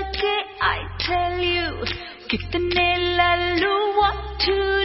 लड़के I tell you कितने Lallu what to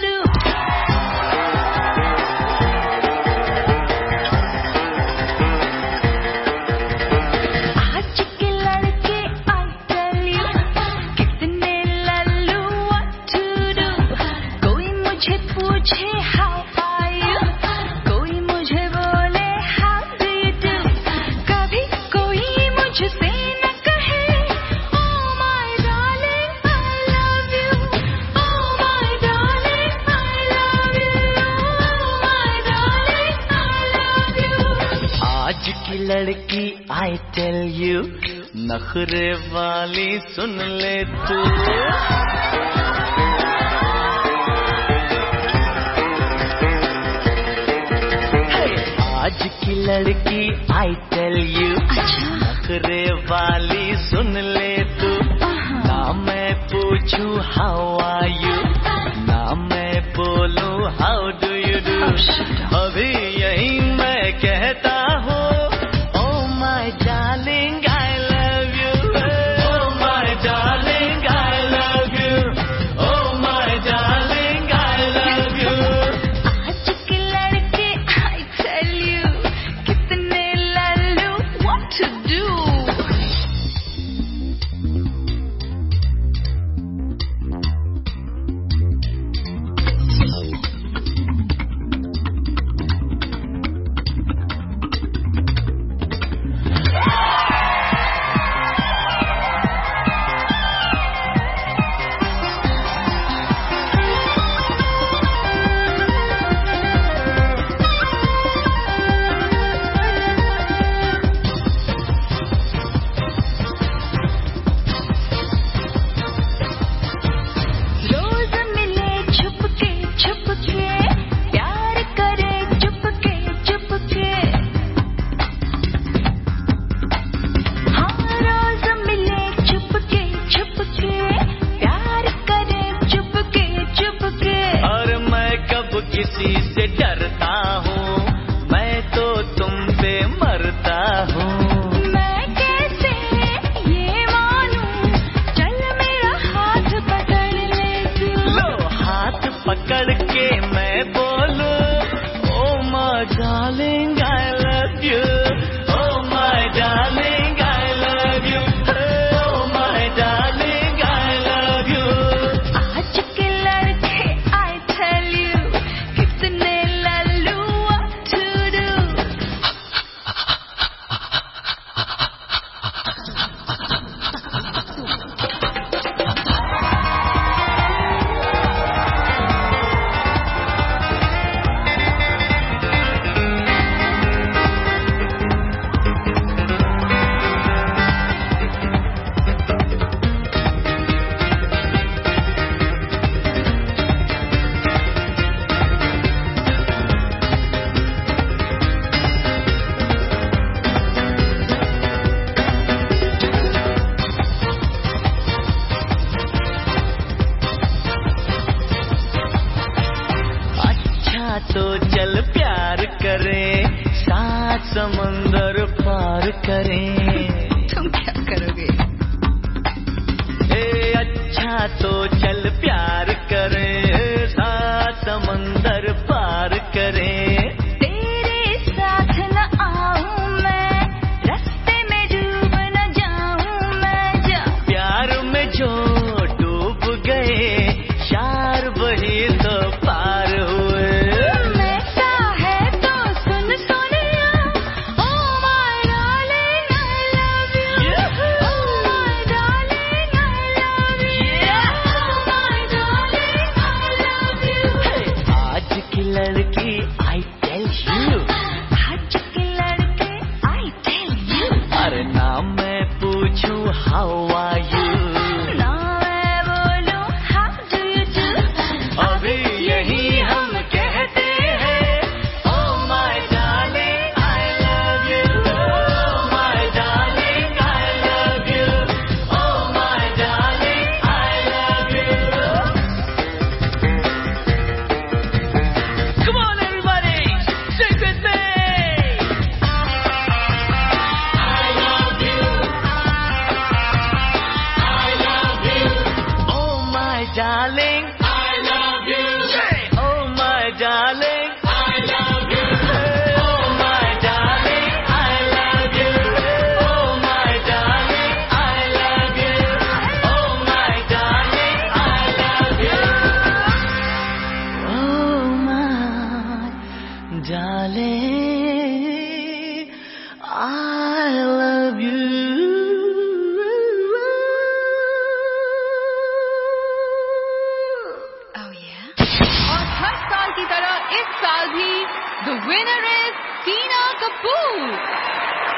लड़की आई टेल यू नखरे वाली सुन ले तू। आज की लड़की आई टेल यू नखरे वाली सुन ले तू। ना मैं पूछू हाउ आर यू ना मैं बोलू हाउ डू यू डू अभी यही darling. तो चल प्यार करें सात समंदर पार करें। तुम क्या करोगे? ए अच्छा तो चल प्यार करें। Oh. Darling. It's Salvi. The winner is Tina Kapoor.